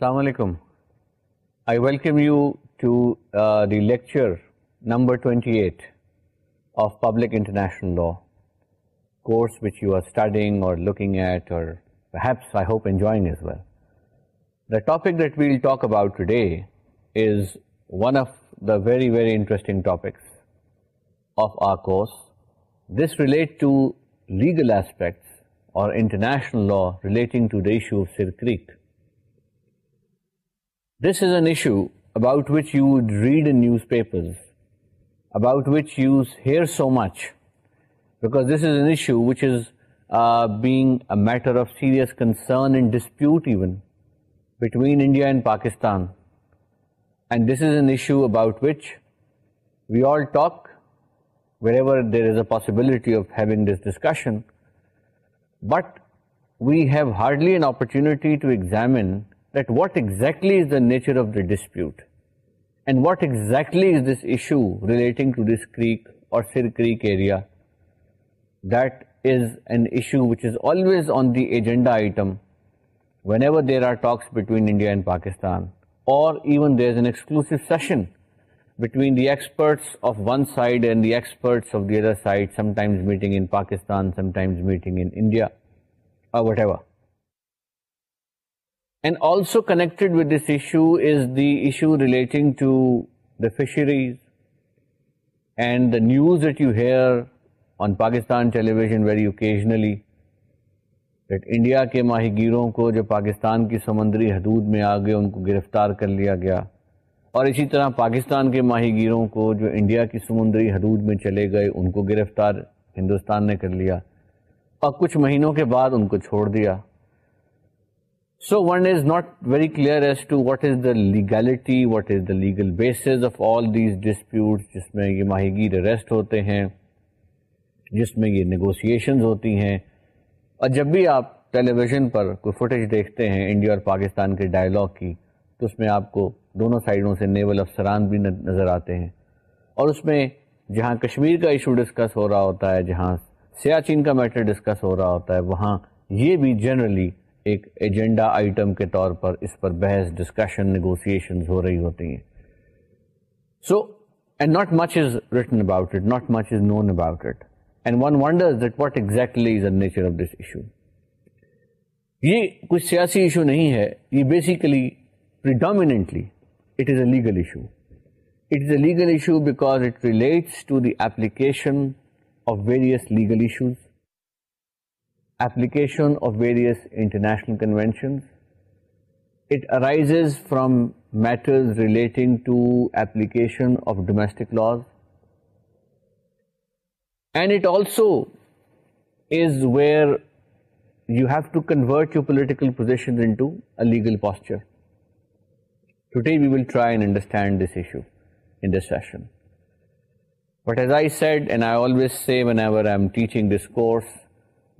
Assalamu alaikum. I welcome you to uh, the lecture number 28 of Public International Law, course which you are studying or looking at or perhaps I hope enjoying as well. The topic that we will talk about today is one of the very, very interesting topics of our course. This relates to legal aspects or international law relating to the issue of Sirkrik. This is an issue about which you would read in newspapers, about which you hear so much, because this is an issue which is uh, being a matter of serious concern and dispute even between India and Pakistan. And this is an issue about which we all talk wherever there is a possibility of having this discussion, but we have hardly an opportunity to examine that what exactly is the nature of the dispute and what exactly is this issue relating on the agenda item whenever there are talks between India and Pakistan اور experts Pakistan and also with this this issue is the issue relating and the news the you hear on Pakistan television very very India کے ماہی گیروں کو جو پاکستان کی سمندری حدود میں آ گئے ان کو گرفتار کر لیا گیا اور اسی طرح پاکستان کے ماہی گیروں کو جو انڈیا کی سمندری حدود میں چلے گئے ان کو گرفتار ہندوستان نے کر لیا اور کچھ مہینوں کے بعد ان کو چھوڑ دیا so one is not very clear as to what is the legality what is the legal basis of all these dispute جس میں یہ ماہی گیر اریسٹ ہوتے ہیں جس میں یہ نیگوسیشنز ہوتی ہیں اور جب بھی آپ ٹیلی ویژن پر کوئی فوٹیج دیکھتے ہیں انڈیا اور پاکستان کے ڈائیلاگ کی تو اس میں آپ کو دونوں سائڈوں سے نیول افسران بھی نظر آتے ہیں اور اس میں جہاں کشمیر کا ایشو ڈسکس ہو رہا ہوتا ہے جہاں سیاچین کا میٹر ڈسکس ہو رہا ہوتا ہے وہاں یہ بھی جنرلی ایک ایجنڈا آئٹم کے طور پر اس پر بحث ڈسکشن نیگوسیشنز ہو رہی ہوتی ہیں so and not much is written about it not much is known about it and one wonder that what exactly is a nature of this issue یہ کچھ سیاسی ایشو نہیں ہے یہ basically predominantly it is a legal issue it is a legal issue because it relates to the application of various legal issues application of various international conventions. It arises from matters relating to application of domestic laws. And it also is where you have to convert your political positions into a legal posture. Today we will try and understand this issue in this session. But as I said, and I always say whenever I'm teaching this course,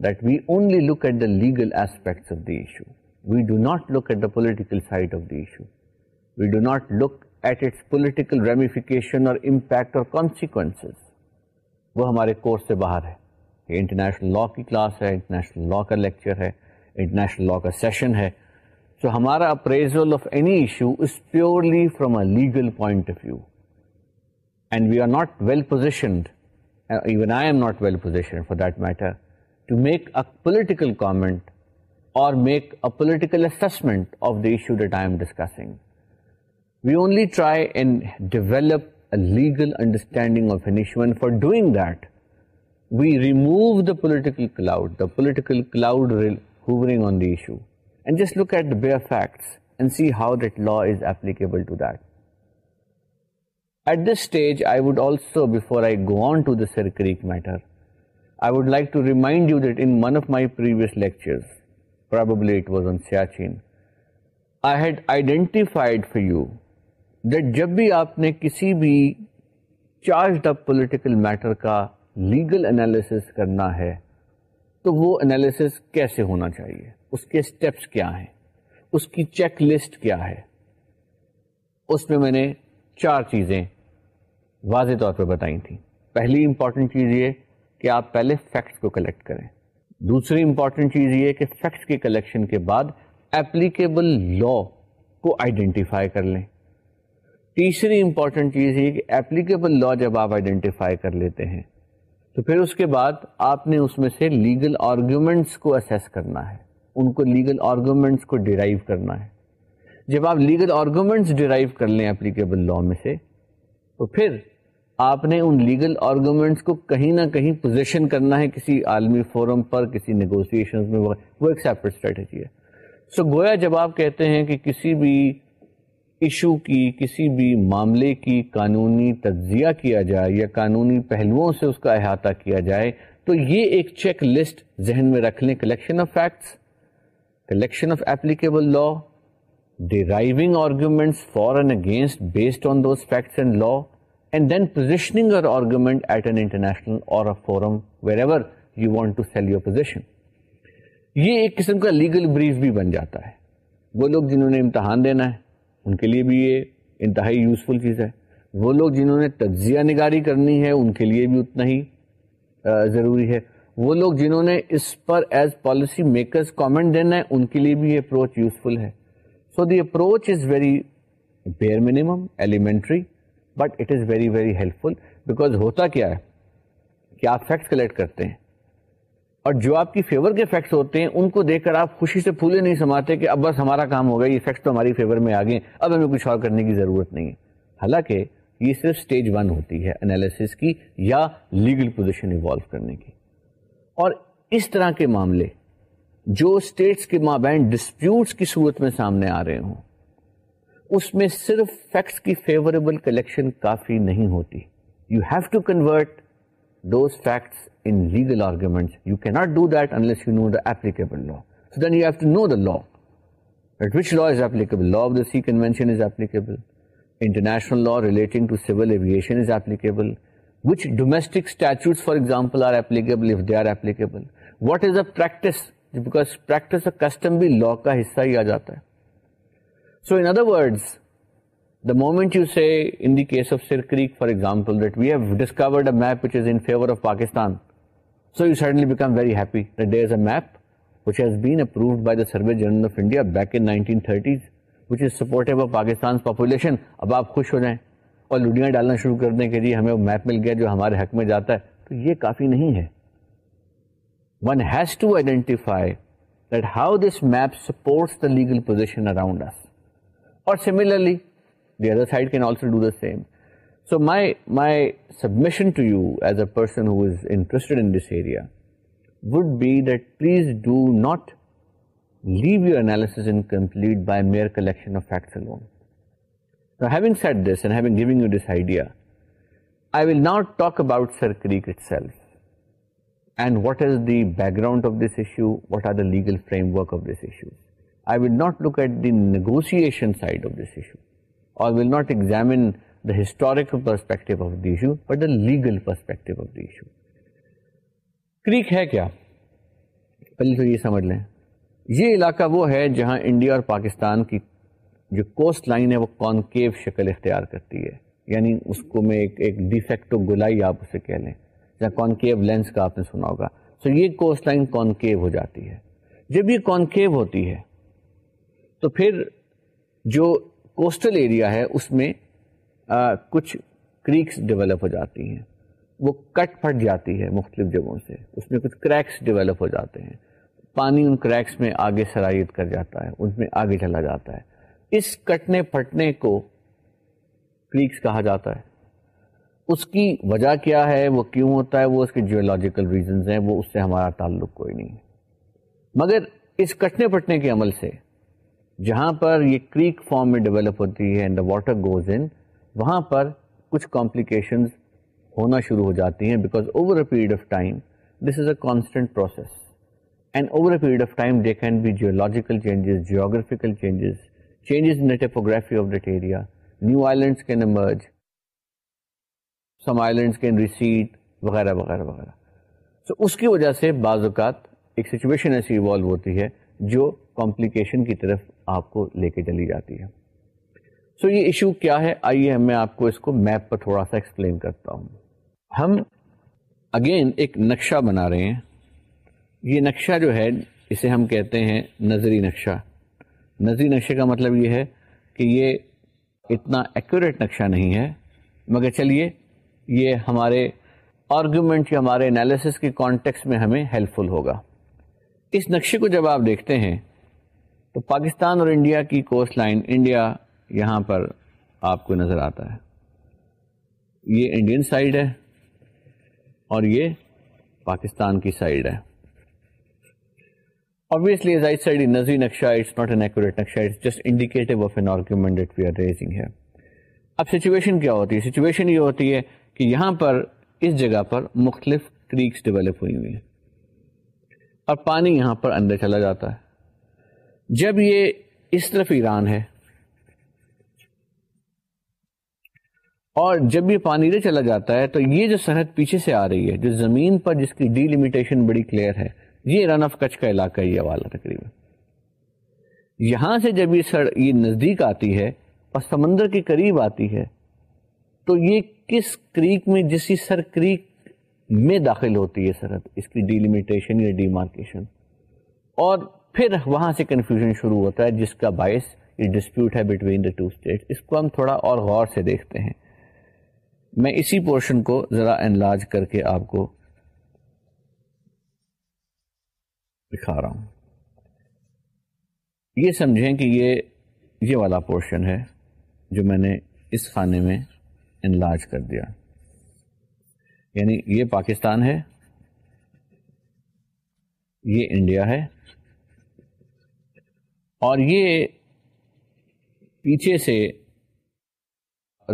that we only look at the legal aspects of the issue. We do not look at the political side of the issue. We do not look at its political ramification or impact or consequences. وہ ہمارے course سے باہر ہے یہ international law کی class ہے international law کا lecture ہے انٹرنیشنل لا کا سیشن ہے سو ہمارا appraisal of any issue is purely from a legal point of view and we are not well positioned even I am not well position for that matter political comment اور make a political only try and develop legal understanding for doing that we remove the political political just look at bare facts and see how law is applicable stage I before also go go on to the Creek matter I would like to remind you that in one of my previous Siachin, I had identified for you that جب بھی آپ نے کسی بھی charge up political matter کا legal analysis کرنا ہے تو وہ انالیسس کیسے ہونا چاہیے اس کے اسٹیپس کیا ہیں اس کی چیک لسٹ کیا ہے اس میں میں نے چار چیزیں واضح طور پہ بتائی تھیں پہلی امپورٹنٹ چیز یہ کہ آپ پہلے فیکٹس کو کلیکٹ کریں دوسری امپورٹنٹ چیز یہ کہ فیکٹس کے کلیکشن کے بعد ایپلیکیبل لا کو آئیڈینٹیفائی کر لیں تیسری امپورٹنٹ چیز یہ کہ ایپلیکیبل لا جب آپ آئیڈینٹیفائی کر لیتے ہیں تو پھر اس کے بعد آپ نے اس میں سے لیگل آرگیومنٹس کو اسیس کرنا ہے ان کو لیگل آرگومنٹس کو ڈیرائیو کرنا ہے جب آپ لیگل آرگیومنٹس ڈیرائیو کر لیں اپلیکیبل لا میں سے تو پھر آپ نے ان لیگل آرگومنٹس کو کہیں نہ کہیں پوزیشن کرنا ہے کسی عالمی فورم پر کسی نیگوسیشن میں وہ ایک سیپریٹ اسٹریٹجی ہے سو گویا جب آپ کہتے ہیں کہ کسی بھی ایشو کی کسی بھی معاملے کی قانونی تجزیہ کیا جائے یا قانونی پہلوؤں سے اس کا احاطہ کیا جائے تو یہ ایک چیک لسٹ ذہن میں رکھ لیں collection of facts collection of applicable law deriving arguments for and against based on those facts and law then to at an international اور ایک قسم کا لیگل بریف بھی بن جاتا ہے وہ لوگ جنہوں نے امتحان دینا ہے ان کے لیے بھی یہ انتہائی یوزفل چیز ہے وہ لوگ جنہوں نے تجزیہ نگاری کرنی ہے ان کے لیے بھی اتنا ہی ضروری ہے وہ لوگ جنہوں نے اس پر ایز پالیسی میکرز کامنٹ دینا ہے ان کے لیے بھی یہ اپروچ یوزفل ہے so the approach is very bare minimum elementary but it is very very helpful because ہوتا کیا ہے کہ آپ فیکٹس کلیکٹ کرتے ہیں اور جو آپ کی فیور کے فیکٹس ہوتے ہیں ان کو دیکھ کر آپ خوشی سے پھولے نہیں سماتے کہ اب بس ہمارا کام ہو گیا یہ فیکٹس تو ہماری فیور میں آ گئے اب ہمیں کچھ اور کرنے کی ضرورت نہیں ہے حالانکہ یہ صرف اسٹیج ون ہوتی ہے انالیسس کی یا لیگل پوزیشن ایوالو کرنے کی اور اس طرح کے معاملے جو اسٹیٹس کے مابین ڈسپیوٹس کی صورت میں سامنے آ رہے ہوں اس میں صرف فیکٹس کی فیوریبل کلیکشن کافی نہیں ہوتی you have to convert those facts in legal argument you can not do that unless you know the applicable law so then you have to know the law at which law is applicable law of the sea convention is applicable international law relating to civil aviation is applicable which domestic statutes for example are applicable if they are applicable what is a practice because practice a custom بھی law کا حصہ ہی آ جاتا ہے so اندر of Pakistan population اب آپ خوش ہو جائیں اور لڈیاں ڈالنا شروع کر دیں کہ جی ہمیں وہ میپ مل گیا جو ہمارے حق میں جاتا ہے تو یہ کافی نہیں ہے one has to identify that how this map supports the legal position around us Or similarly, the other side can also do the same. So my submission to you as a person who is interested in this area would be that please do not leave your analysis incomplete by mere collection of facts alone. Now, having said this and having given you this idea, I will now talk about Sir Creek itself and what is the background of this issue, what are the legal framework of this issue. Negotiation side of this issue I will not examine the historical perspective of the issue but a legal perspective of the issue creek ہے کیا پہلے تو یہ سمجھ لیں یہ علاقہ وہ ہے جہاں انڈیا اور پاکستان کی جو کوسٹ لائن ہے وہ کانکیو شکل اختیار کرتی ہے یعنی اس کو میں ایک ایک ڈیفیکٹو گلائی آپ اسے کہہ لیں یا کانکیو لینس کا آپ نے سنا ہوگا سو so یہ کوسٹ لائن کانکیو ہو جاتی ہے جب یہ کانکیو ہوتی ہے تو پھر جو کوسٹل ایریا ہے اس میں آ, کچھ کریکس ڈیولپ ہو جاتی ہیں وہ کٹ پھٹ جاتی ہے مختلف جگہوں سے اس میں کچھ کریکس ڈیولپ ہو جاتے ہیں پانی ان کریکس میں آگے سرائیت کر جاتا ہے ان میں آگے چلا جاتا ہے اس کٹنے پھٹنے کو کریکس کہا جاتا ہے اس کی وجہ کیا ہے وہ کیوں ہوتا ہے وہ اس کے جیولوجیکل ریزنز ہیں وہ اس سے ہمارا تعلق کوئی نہیں ہے مگر اس کٹنے پھٹنے کے عمل سے جہاں پر یہ کریک فارم میں ڈیولپ ہوتی ہے and the water goes in وہاں پر کچھ کمپلیکیشنز ہونا شروع ہو جاتی ہیں because over a period of time this is a constant process and over a period of time they can be geological changes geographical changes changes in the topography of that area new islands can emerge some islands can recede وغیرہ وغیرہ وغیرہ سو so, اس کی وجہ سے بعض اوقات ایک situation ایسی ایوالو ہوتی ہے جو کمپلیکیشن کی طرف آپ کو لے کے چلی جاتی ہے سو یہ ایشو کیا ہے آئیے میں آپ کو اس کو میپ پر تھوڑا سا ایکسپلین کرتا ہوں ہم اگین ایک نقشہ بنا رہے ہیں یہ نقشہ جو ہے اسے ہم کہتے ہیں نظری نقشہ نظری نقشے کا مطلب یہ ہے کہ یہ اتنا ایکوریٹ نقشہ نہیں ہے مگر چلیے یہ ہمارے آرگومنٹ یا ہمارے انالیس کے کانٹیکس میں ہمیں ہیلپ فل ہوگا اس نقشے کو جب آپ دیکھتے ہیں تو پاکستان اور انڈیا کی کوسٹ لائن انڈیا یہاں پر آپ کو نظر آتا ہے یہ انڈین سائڈ ہے اور یہ پاکستان کی سائڈ ہے obviously as i said in nazri naksha it's not an accurate naksha it's just indicative of an argument that we are raising here ab situation kya hoti hai situation ye hoti hai ki yahan par is jagah par mukhtalif creeks develop hui hain aur pani yahan par andar chala jata hai جب یہ اس طرف ایران ہے اور جب یہ پانی دے چلا جاتا ہے تو یہ جو سرحد پیچھے سے آ رہی ہے جو زمین پر جس کی ڈی لمیٹیشن بڑی کلیئر ہے یہ ایران آف کچھ کا علاقہ یہ والا تقریباً یہاں سے جب یہ سر یہ نزدیک آتی ہے اور سمندر کے قریب آتی ہے تو یہ کس کریک میں جس سر کریک میں داخل ہوتی ہے سرحد اس کی ڈیلیمیٹیشن یا ڈی مارکیشن اور پھر وہاں سے کنفیوژن شروع ہوتا ہے جس کا باعث یہ ڈسپیوٹ ہے بٹوین دا ٹو اسٹیٹ اس کو ہم تھوڑا اور غور سے دیکھتے ہیں میں اسی پورشن کو ذرا ان کر کے آپ کو دکھا رہا ہوں یہ سمجھیں کہ یہ یہ والا پورشن ہے جو میں نے اس خانے میں ان کر دیا یعنی یہ پاکستان ہے یہ انڈیا ہے اور یہ پیچھے سے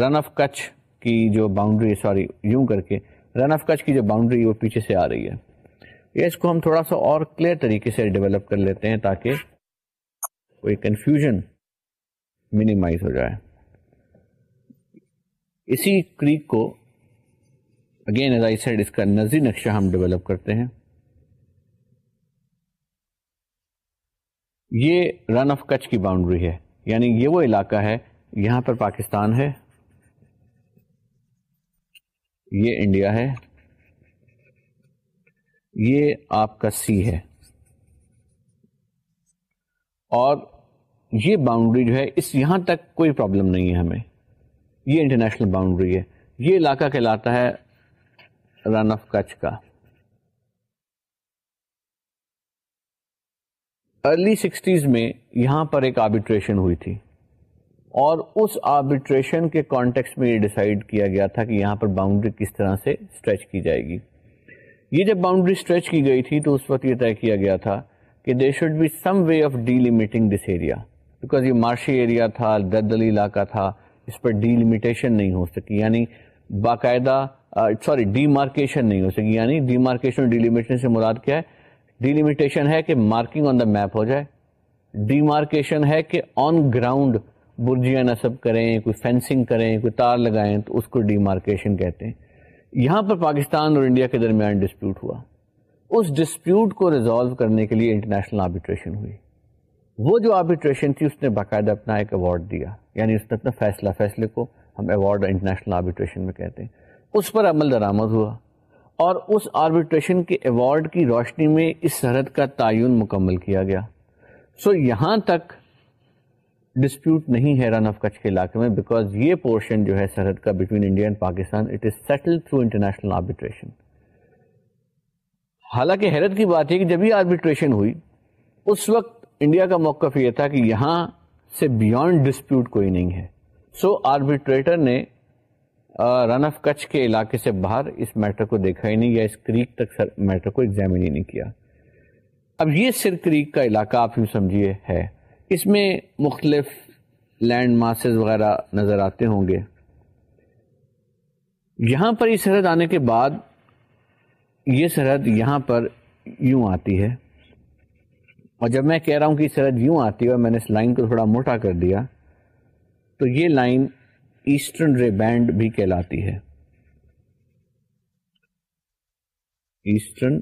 رن آف کچھ کی جو باؤنڈری سوری یوں کر کے رن آف کچھ کی جو باؤنڈری وہ پیچھے سے آ رہی ہے اس کو ہم تھوڑا سا اور کلیئر طریقے سے ڈیولپ کر لیتے ہیں تاکہ کوئی کنفیوژن منیمائز ہو جائے اسی کریک کو اگین ایز آئی سائڈ اس کا نزی نقشہ ہم ڈیولپ کرتے ہیں یہ رن آف کچ کی باؤنڈری ہے یعنی یہ وہ علاقہ ہے یہاں پر پاکستان ہے یہ انڈیا ہے یہ آپ کا سی ہے اور یہ باؤنڈری جو ہے اس یہاں تک کوئی پرابلم نہیں ہے ہمیں یہ انٹرنیشنل باؤنڈری ہے یہ علاقہ کہلاتا ہے رن آف کچھ کا ارلی سکسٹیز میں یہاں پر ایک آربیٹریشن ہوئی تھی اور اس آربیٹریشن کے کانٹیکس میں یہ ڈیسائیڈ کیا گیا تھا کہ یہاں پر باؤنڈری کس طرح سے اسٹریچ کی جائے گی یہ جب باؤنڈری اسٹریچ کی گئی تھی تو اس وقت یہ طے کیا گیا تھا کہ they should be some way of delimiting this area because یہ مارشی ایریا تھا دردلی علاقہ تھا اس پر ڈیلیمیٹیشن نہیں ہو سکی یعنی باقاعدہ سوری ڈی مارکیشن نہیں ہو سکی یعنی ڈی مارکیشن سے مراد کیا ہے ڈیلیمیٹیشن ہے کہ مارکنگ آن دا میپ ہو جائے ڈی مارکیشن ہے کہ آن گراؤنڈ برجیاں نصب کریں کوئی فینسنگ کریں کوئی تار لگائیں تو اس کو ڈی مارکیشن کہتے ہیں یہاں پر پاکستان اور انڈیا کے درمیان ڈسپیوٹ ہوا اس ڈسپیوٹ کو ریزالو کرنے کے لیے انٹرنیشنل آربیٹریشن ہوئی وہ جو آربیٹریشن تھی اس نے باقاعدہ اپنا ایک ایوارڈ دیا یعنی اس نے اپنا فیصلہ فیصلے کو ہم ایوارڈ انٹرنیشنل آربیٹریشن میں کہتے ہیں اس پر عمل درآمد ہوا اور اس آربیٹریشن کے ایوارڈ کی روشنی میں اس سرحد کا تعین مکمل کیا گیا سو so, یہاں تک ڈسپیوٹ نہیں ہے رن آف کچھ کے علاقے میں بیکاز یہ پورشن جو ہے سرحد کا between India and Pakistan it is settle through international arbitration حالانکہ حیرت کی بات یہ کہ جب یہ آربیٹریشن ہوئی اس وقت انڈیا کا موقف یہ تھا کہ یہاں سے بیونڈ ڈسپیوٹ کوئی نہیں ہے سو so, آربیٹریٹر نے رن آف کچھ کے علاقے سے باہر اس میٹر کو دیکھا ہی نہیں یا اس کریک تک میٹر کو ایگزامن ہی نہیں کیا اب یہ سر کریک کا علاقہ آپ یوں سمجھیے ہے اس میں مختلف لینڈ ماسز وغیرہ نظر آتے ہوں گے یہاں پر سرحد آنے کے بعد یہ سرحد یہاں پر یوں آتی ہے اور جب میں کہہ رہا ہوں کہ سرحد یوں آتی ہے اور میں نے اس لائن کو تھوڑا موٹا کر دیا تو یہ لائن ایسٹرن رے بینڈ بھی کہلاتی ہے ایسٹرن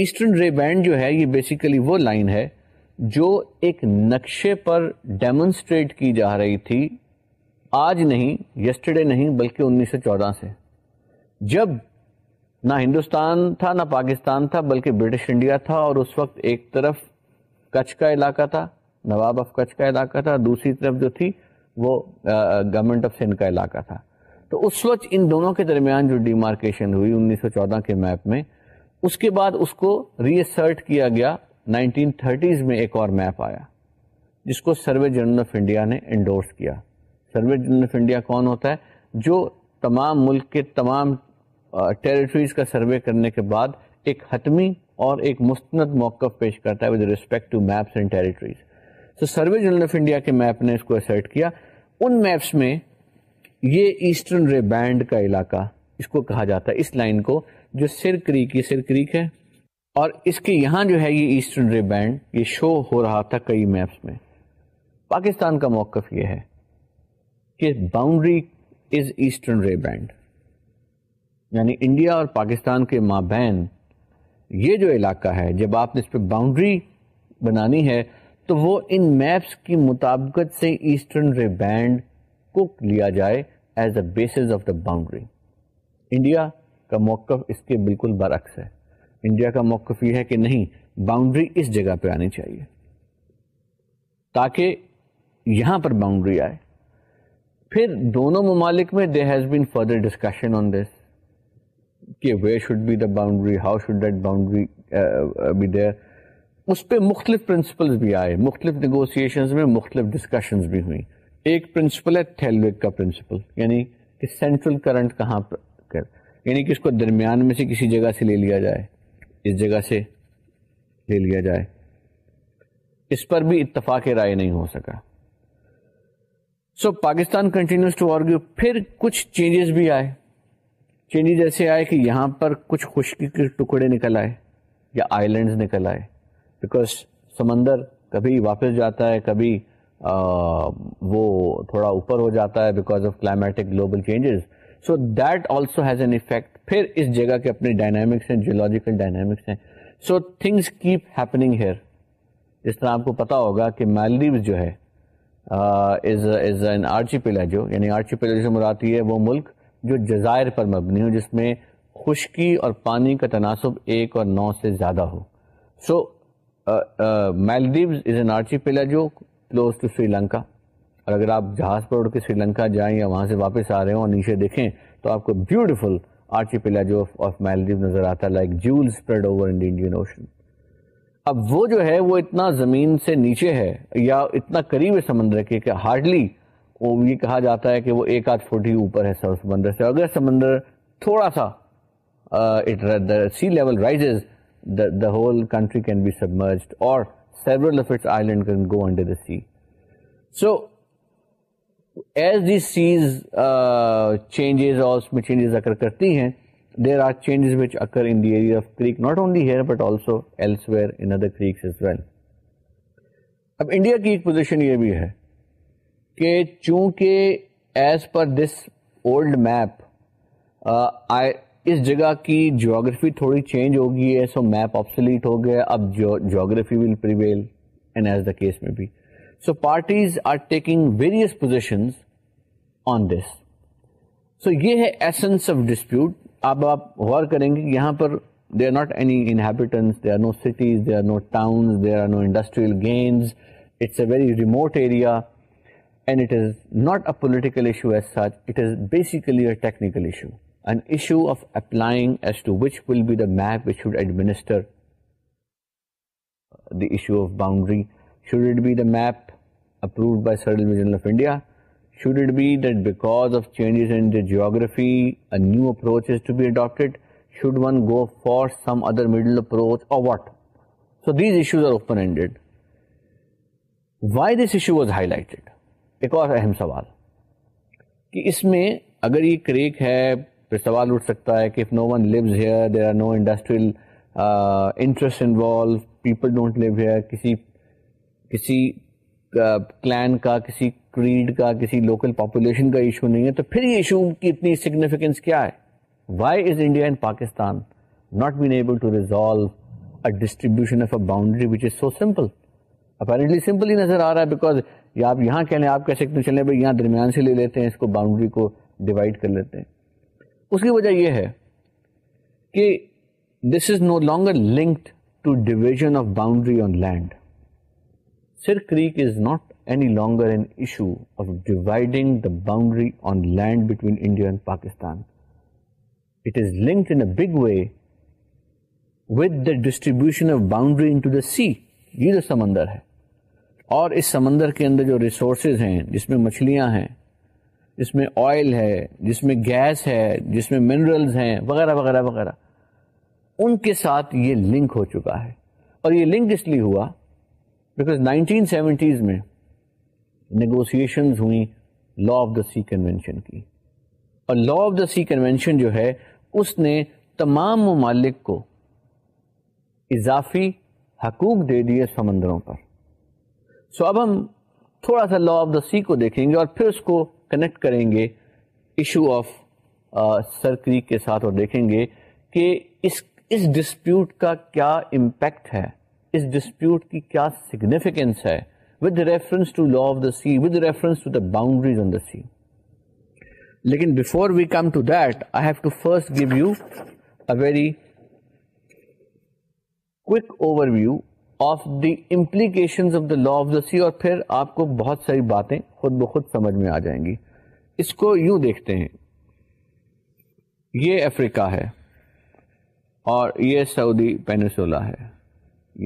ایسٹرن بینڈ بینڈ رے جو ہے یہ بیسیکلی وہ لائن ہے جو ایک نقشے پر ڈیمونسٹریٹ کی جا رہی تھی آج نہیں یسٹرڈے نہیں بلکہ انیس سو چودہ سے جب نہ ہندوستان تھا نہ پاکستان تھا بلکہ برٹش انڈیا تھا اور اس وقت ایک طرف کچھ کا علاقہ تھا نواب آف کچھ کا علاقہ تھا دوسری طرف جو تھی وہ گورنمنٹ آف سندھ کا علاقہ تھا تو اس وقت ان دونوں کے درمیان جو ڈیمارکیشن ہوئی انیس سو چودہ کے میپ میں اس کے بعد اس کو ریسرٹ کیا گیا نائنٹین تھرٹیز میں ایک اور میپ آیا جس کو سروے جنرل آف انڈیا نے انڈورس کیا سروے جنرل آف انڈیا کون ہوتا ہے جو تمام ملک کے تمام ٹیریٹریز کا سروے کرنے کے بعد ایک حتمی اور ایک مستند موقف پیش کرتا ہے with respect to maps and تو سروے جنرل آف انڈیا کے میپ نے اس کو اسرٹ کیا ان میپس میں یہ ایسٹرن ری بینڈ کا علاقہ اس کو کہا جاتا ہے اس لائن کو جو سر کریک ہے اور اس کے یہاں جو ہے یہ ایسٹرن ری بینڈ یہ شو ہو رہا تھا کئی میپس میں پاکستان کا موقف یہ ہے کہ باؤنڈری از ایسٹرن ری بینڈ یعنی انڈیا اور پاکستان کے مابین یہ جو علاقہ ہے جب آپ نے اس پہ باؤنڈری بنانی ہے تو وہ ان میپس کی مطابقت سے ایسٹرن ریبینڈ کو لیا جائے as a base of the boundary India کا موقف اس کے بالکل برعکس ہے انڈیا کا موقف یہ ہے کہ نہیں باؤنڈری اس جگہ پہ آنی چاہیے تاکہ یہاں پر باؤنڈری آئے پھر دونوں ممالک میں they has been further discussion on this کہ where should be the boundary how should that boundary be اس پہ مختلف پرنسپلز بھی آئے مختلف نیگوسیشنز میں مختلف ڈسکشنز بھی ہوئیں ایک پرنسپل ہے تھیلوک کا پرنسپل یعنی کہ سینٹرل کرنٹ کہاں پر یعنی کہ اس کو درمیان میں سے کسی جگہ سے لے لیا جائے اس جگہ سے لے لیا جائے اس پر بھی اتفاق رائے نہیں ہو سکا so Pakistan continues to argue پھر کچھ چینجز بھی آئے چینجز ایسے آئے کہ یہاں پر کچھ خشکی کے ٹکڑے نکل آئے یا لینڈز نکل آئے بیکاز سمندر کبھی واپس جاتا ہے کبھی وہ تھوڑا اوپر ہو جاتا ہے because of climatic global changes so that also has an effect پھر اس جگہ کے اپنے ڈائنامکس ہیں جیولوجیکل ڈائنامکس ہیں so things keep happening here جس طرح آپ کو پتا ہوگا کہ مالدیوز جو ہے آرچی پیلا جو یعنی آرچی پیلا جیسے مراتی ہے وہ ملک جو جزائر پر مبنی ہو جس میں خشکی اور پانی کا تناسب ایک اور نو سے زیادہ ہو سو میلوز از این آرچی پیلا جو کلوز ٹو سری لنکا اور اگر آپ جہاز پر اڑ کے سری لنکا جائیں یا وہاں سے واپس آ رہے ہوں اور نیچے دیکھیں تو آپ کو بیوٹیفل آرچی پیلا جو آف میلدیو نظر آتا ہے like spread in Indian ocean اب وہ جو ہے وہ اتنا زمین سے نیچے ہے یا اتنا قریب ہے سمندر کے کہ ہارڈلی وہ یہ کہا جاتا ہے کہ وہ ایک آدھ فٹ ہی اوپر ہے سر سمندر سے اگر سمندر تھوڑا سا sea level rises the whole country can be submerged کرتی ہیں یہ بھی ہے کہ چونکہ as per this old map اس جگہ کی جاگرفی تھوڑی چینج ہو گئی ہے سو میپ آپسلیٹ ہو گیا اب جفی ول کیس میں be so parties are taking various position on this so یہ ہے ایسنس آف ڈسپیوٹ اب آپ غور کریں گے یہاں پر they are not any inhabitants they are no cities they are no are no industrial gains it's a very remote area and it is not a political issue as such it is basically a technical issue map admins of boundary should it be viewed سرڈیا should it bet back of changes in the geography new approach should one go for some other middle approach what so these issues are opened why this issue was highlighted ایک اور اہم سوال کہ اس میں اگر یہ crack ہے پھر سوال اٹھ سکتا ہے کہ if no one lives here there are no industrial interest involve people don't live here کسی کسی کلین uh, کا کسی کریڈ کا کسی لوکل پاپولیشن کا ایشو نہیں ہے تو پھر یہ ایشو کی اتنی سگنیفیکینس کیا ہے why is India and Pakistan not been able to resolve a distribution of a boundary which is so simple apparently simple ہی نظر آ رہا ہے بیکاز یا آپ یہاں کہہ لیں آپ کہہ سکتے چلیں بھائی یہاں درمیان سے لے لیتے ہیں اس کو باؤنڈری کو ڈیوائڈ کر لیتے ہیں اس کی وجہ یہ ہے کہ this is no longer linked to division of boundary on land Sir Creek is not any longer an issue of dividing the boundary on land between India and Pakistan it is linked in big way with the distribution of boundary in to the sea یہ جو سمندر ہے اور اس سمندر کے اندر جو resources ہیں جس میں مچھلیاں ہیں جس میں آئل ہے جس میں گیس ہے جس میں منرلز ہیں وغیرہ وغیرہ وغیرہ ان کے ساتھ یہ لنک ہو چکا ہے اور یہ لنک اس لیے ہوا بیکاز نائنٹین سیونٹیز میں نیگوسیشنز ہوئیں law of the sea convention کی اور law of the sea convention جو ہے اس نے تمام ممالک کو اضافی حقوق دے دیے سمندروں پر سو اب ہم تھوڑا سا لا آف دا سی کو دیکھیں گے اور پھر اس کو کنیکٹ کریں گے ایشو آف سرکری کے ساتھ اور دیکھیں گے کہ اس اس ڈسپیوٹ کا کیا امپیکٹ ہے اس ڈسپیوٹ کی کیا سگنیفیکینس ہے with reference to law of the sea with reference to the boundaries on the sea لیکن before we come to that I have to first give you a very overview of the implications of the law of the sea اور پھر آپ کو بہت ساری باتیں خود بخود سمجھ میں آ جائیں گی اس کو یوں دیکھتے ہیں یہ افریقہ ہے اور یہ سعودی پینسولا ہے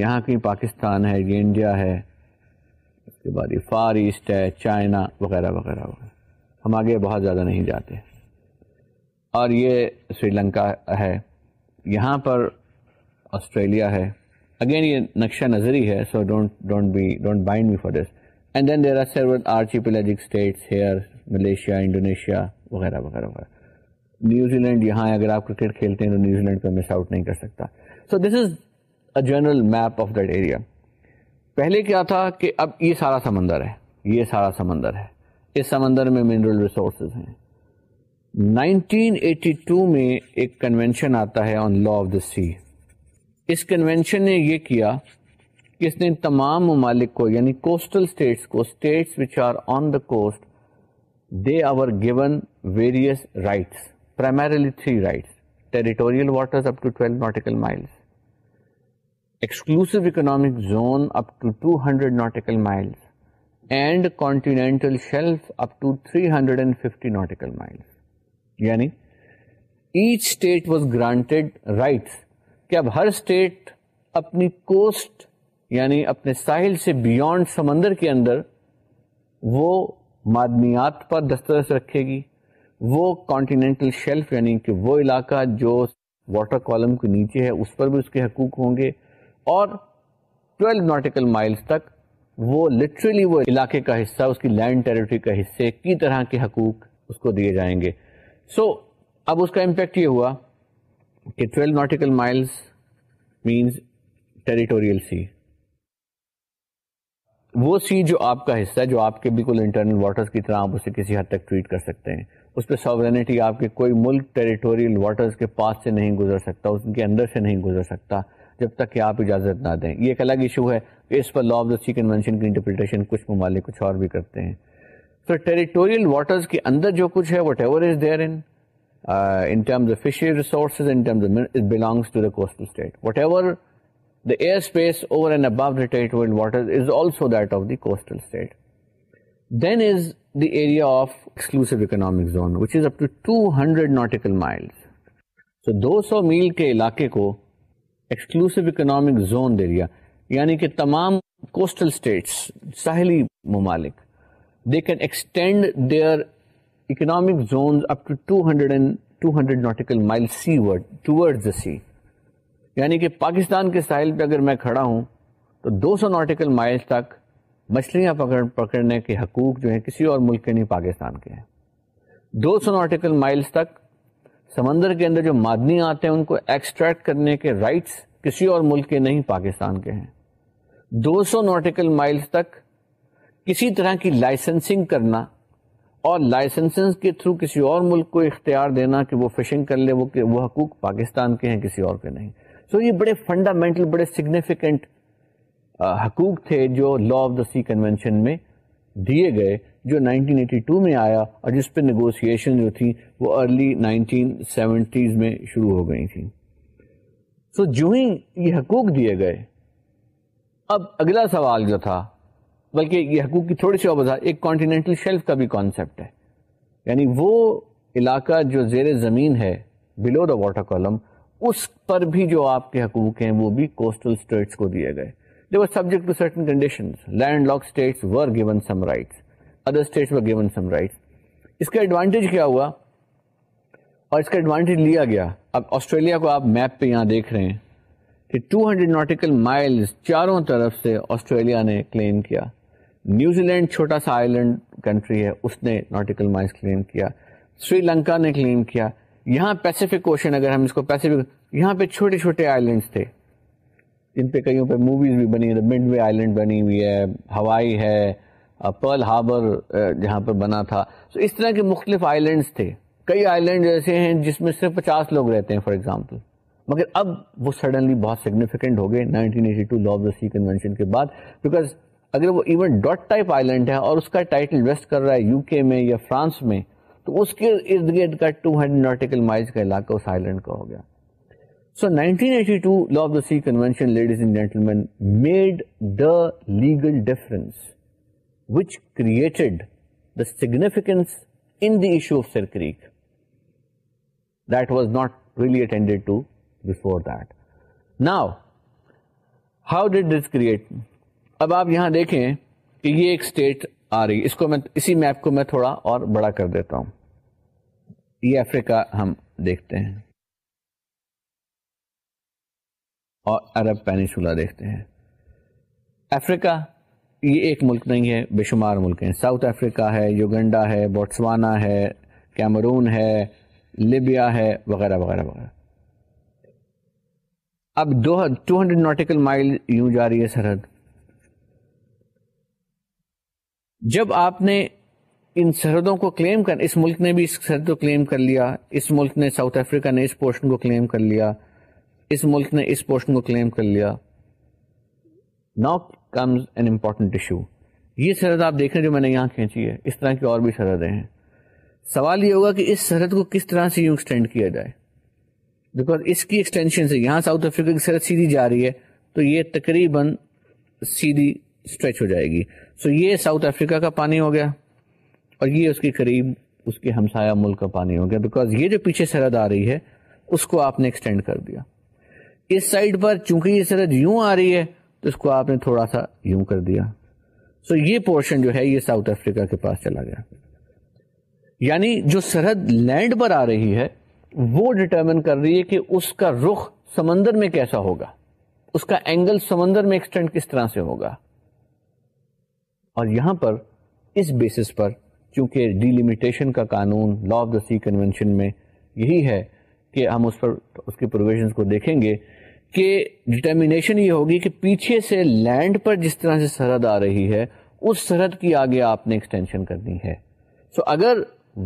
یہاں کی پاکستان ہے یہ انڈیا ہے اس کے بعد یہ فار ایسٹ ہے چائنا وغیرہ وغیرہ وغیرہ ہم آگے بہت زیادہ نہیں جاتے اور یہ سری لنکا ہے یہاں پر آسٹریلیا ہے اگین یہ نقشہ نظری ہے so don't don't be don't bind me for this and then there are several archipelagic states here Malaysia Indonesia وغیرہ وغیرہ وغیرہ نیوزی لینڈ یہاں اگر آپ کرکٹ کھیلتے ہیں تو نیوزی لینڈ کو مس آؤٹ نہیں کر سکتا so this is a general map of that area پہلے کیا تھا کہ اب یہ سارا سمندر ہے یہ سارا سمندر ہے اس سمندر میں منرل ریسورسز ہیں 1982 میں ایک کنونشن آتا ہے on law of the sea اس کنونشن نے یہ کیا کہ اس نے تمام ممالک کو یعنی کوسٹل اسٹیٹس کو states which are on the coast given various rights primarily three rights up to twelve nautical miles exclusive economic zone up to two hundred nautical miles and continental shelf up to three hundred and fifty nautical miles یعنی each state was granted rights کہ اب ہر state اپنی coast یعنی اپنے ساحل سے beyond سمندر کے اندر وہ معدنیات پر دسترس رکھے گی وہ کانٹیننٹل شیلف یعنی کہ وہ علاقہ جو واٹر کالم کے نیچے ہے اس پر بھی اس کے حقوق ہوں گے اور ٹویلو ناٹیکل مائلس تک وہ لٹرلی وہ علاقے کا حصہ اس کی لینڈ ٹریٹری کا حصے کی طرح کے حقوق اس کو دیے جائیں گے سو so, اب اس کا امپیکٹ یہ ہوا کہ twelve nautical miles means territorial sea وہ سی جو آپ کا حصہ ہے جو آپ کے بالکل انٹرنل واٹرز کی طرح آپ اسے کسی حد تک ٹریٹ کر سکتے ہیں اس پہ ساورینٹی آپ کے کوئی ملک ٹریٹوریل واٹرز کے پاس سے نہیں گزر سکتا اس کے اندر سے نہیں گزر سکتا جب تک کہ آپ اجازت نہ دیں یہ ایک الگ ایشو ہے اس پر law of the sea convention کی انٹرپریٹیشن کچھ ممالک کچھ اور بھی کرتے ہیں سو ٹیریٹوریل واٹرز کے اندر جو کچھ ہے whatever is there in in in terms of fishery resources terms belongs to the coastal state whatever air space over and above also that of the coastal state then is the area of exclusive economic اپنڈریڈ so دو سو میل کے علاقے کو exclusive economic zone دے دیا یعنی کہ تمام کوسٹل اسٹیٹس ساحلی ممالک they can extend their economic zones up to two hundred and two hundred seaward toward the sea یعنی کہ پاکستان کے ساحل پہ اگر میں کھڑا ہوں تو دو سو نوٹیکل مائلس تک مچھلیاں پکڑ پکڑنے کے حقوق جو ہیں کسی اور ملک کے نہیں پاکستان کے ہیں دو سو نوٹیکل مائلس تک سمندر کے اندر جو معدنی آتے ہیں ان کو ایکسٹریکٹ کرنے کے رائٹس کسی اور ملک کے نہیں پاکستان کے ہیں دو سو نوٹیکل مائلس تک کسی طرح کی لائسنسنگ کرنا اور لائسنس کے تھرو کسی اور ملک کو اختیار دینا کہ وہ فشنگ کر لے وہ حقوق پاکستان کے ہیں کسی اور کے نہیں سو یہ بڑے فنڈامنٹل بڑے سگنیفیکنٹ حقوق تھے جو law of the sea convention میں دیے گئے جو 1982 میں آیا اور جس پہ نیگوسیشن جو تھی وہ ارلی 1970s میں شروع ہو گئی تھیں سو جو ہی یہ حقوق دیے گئے اب اگلا سوال جو تھا بلکہ یہ حقوق کی تھوڑی سی وضاحت ایک کانٹینینٹل شیلف کا بھی کانسیپٹ ہے یعنی وہ علاقہ جو زیر زمین ہے بلو دا واٹر کالم اس پر بھی جو آپ کے حقوق ہیں وہ بھی کوسٹل اسٹیٹس کو دیے گئے they were subject to certain condition land lock states were given some rights other states were given some rights اس کا ایڈوانٹیج کیا ہوا اور اس کا ایڈوانٹیج لیا گیا اب آسٹریلیا کو آپ میپ پہ یہاں دیکھ رہے ہیں کہ ٹو ہنڈریڈ نوٹیکل مائل چاروں طرف سے آسٹریلیا نے کلیم کیا نیوزی لینڈ چھوٹا سا آئی لینڈ کنٹری ہے اس نے نوٹیکل مائلس کلیم کیا سری لنکا نے کلیم کیا یہاں پیسفک اوشن اگر ہم اس کو پیسفک یہاں پہ چھوٹے چھوٹے آئیلینڈس تھے جن پہ کئیوں پہ موویز بھی بنی مڈ وے آئیلینڈ بنی ہوئی ہے ہوائی ہے پرل uh, ہاربر uh, جہاں پہ بنا تھا اس طرح کے مختلف آئلینڈس تھے کئی آئیلینڈ ایسے ہیں جس میں صرف پچاس لوگ رہتے ہیں فار ایگزامپل مگر اب وہ سڈنلی بہت سگنیفیکینٹ ہو گئے نائنٹین کنونشن کے بعد بیکاز اگر وہ ایون ڈاٹ ٹائپ آئیلینڈ ہے اور اس کا ٹائٹل ویسٹ کر رہا ہے یو کے میں یا فرانس میں تو اس کے ارد گرد کا ٹو ہنڈریڈ نوٹیکل مائلس کا علاقہ اس آئی لینڈ کا ہو گیا so nineteen eighty two law of the sea convention ladies and gentlemen made the legal difference which created the significance in the issue of Sir Creek that was not really attended to before that now how did this create اب آپ یہاں دیکھیں کہ یہ ایک state آ رہی اس کو میں اسی میپ کو میں تھوڑا اور بڑا کر دیتا ہوں افریقہ ہم دیکھتے ہیں اور عرب پینسولا دیکھتے ہیں افریقہ یہ ایک ملک نہیں ہے بے شمار ملک ہیں ساؤتھ افریقہ ہے یوگنڈا ہے بوٹسوانا ہے کیمرون ہے لیبیا ہے وغیرہ وغیرہ وغیرہ اب دو ٹو ہنڈریڈ نوٹیکل مائل یوں جا رہی ہے سرحد جب آپ نے ان سرحدوں کو کلیم کر اس ملک نے بھی اس سرحد کو کلیم کر لیا اس ملک نے ساؤتھ افریقہ نے اس پورشن کو کلیم کر لیا اس ملک نے اس پورشن کو کلیم کر لیا now comes an important issue یہ سرحد آپ دیکھیں جو میں نے یہاں کھینچی ہے اس طرح کی اور بھی سرحدیں ہیں سوال یہ ہوگا کہ اس سرحد کو کس طرح سے یوں ایکسٹینڈ کیا جائے بیکاز اس کی ایکسٹینشن سے یہاں ساؤتھ افریقہ کی سرحد سیدھی جا رہی ہے تو یہ تقریباً سیدھی اسٹریچ ہو جائے گی سو so یہ ساؤتھ افریقہ کا پانی ہو گیا اور یہ اس کے قریب اس کے ہمسایا ملک کا پانی ہو گیا بیکاز یہ جو پیچھے سرحد آ رہی ہے اس کو آپ نے ایکسٹینڈ کر دیا اس سائڈ پر چونکہ یہ سرحد یوں آ رہی ہے تو اس کو آپ نے تھوڑا سا یوں کر دیا سو یہ پورشن جو ہے یہ ساؤتھ افریقہ کے پاس چلا گیا یعنی جو سرحد لینڈ پر آ رہی ہے وہ ڈٹرمن کر رہی ہے کہ اس کا رخ سمندر میں کیسا ہوگا اس کا اینگل سمندر میں ایکسٹینڈ کس طرح سے ہوگا اور یہاں پر اس بیسس پر چونکہ ڈیلیمیٹیشن کا قانون law of the sea convention میں یہی ہے کہ ہم اس پر اس کی پروویژنس کو دیکھیں گے کہ ڈٹرمینیشن یہ ہوگی کہ پیچھے سے لینڈ پر جس طرح سے سرحد آ رہی ہے اس سرحد کی آگے آپ نے ایکسٹینشن کرنی ہے سو so اگر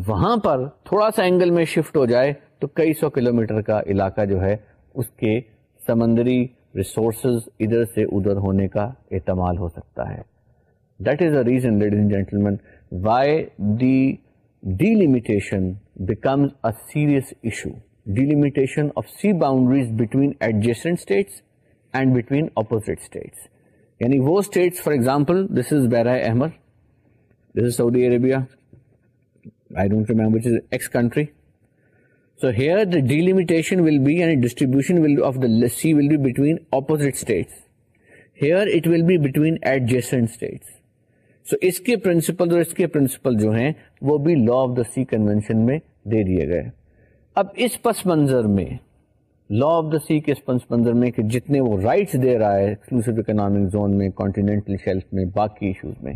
وہاں پر تھوڑا سا اینگل میں شفٹ ہو جائے تو کئی سو کلومیٹر کا علاقہ جو ہے اس کے سمندری ریسورسز ادھر سے ادھر ہونے کا احتمال ہو سکتا ہے that is a reason ladies and gentlemen why the ڈیشنس سیریسریٹس اینڈ بٹوین اپوزٹ یعنی وہ states for example is Bahrain Ahmad Saudi Arabia so here adjacent so اس کے پرنسپل اور اس کے پرنسپل جو ہیں وہ بھی law of the sea convention میں دے دیے گئے اب اس پس منظر میں لا آف دا سی کے پس منظر میں کہ جتنے وہ رائٹس دے رہا ہے ایکسکلوسو اکنامک زون میں میں شیلف باقی ایشوز میں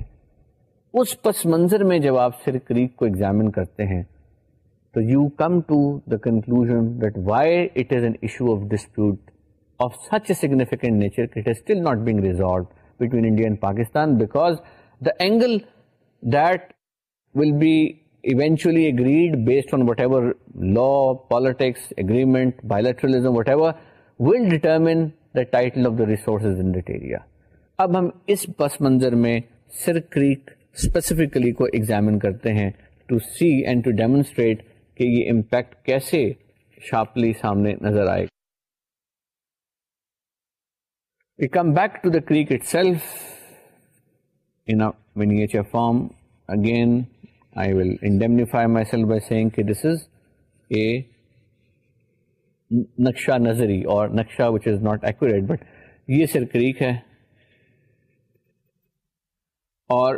اس پس منظر میں جب آپ سر کریک کو ایگزامن کرتے ہیں تو you come to the conclusion why it is an issue of dispute of such a nature it is still not being resolve between India and Pakistan because angle that will be eventually agreed based on whatever law politics agreement bilateral whatever will determine the title of the resource in area اب ہم اس پس منظر میں Sir Creek specifically کو examine کرتے ہیں to see and to demonstrate کہ یہ امپیکٹ کیسے شارپلی سامنے نظر آئے گا come back to the crack itself which again اور نقشہ اور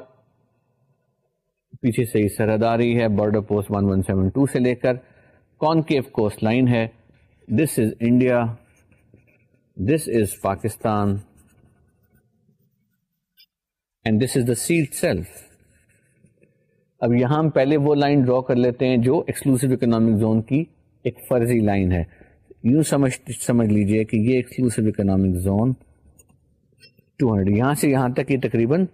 پیچھے سے یہ سرحد آ رہی ہے border post one one seven two سے لے کر کون کوسٹ لائن ہے this is India this is Pakistan set self اب یہاں ہم پہلے وہ لائن ڈرا کر لیتے ہیں جو ایکسکلوسو اکنامک زون کی ایک فرضی لائن ہے یوں سمجھ سمجھ لیجئے کہ یہ ایکسکلوسو اکنامک زون یہاں یہاں سے تک یہ تقریباً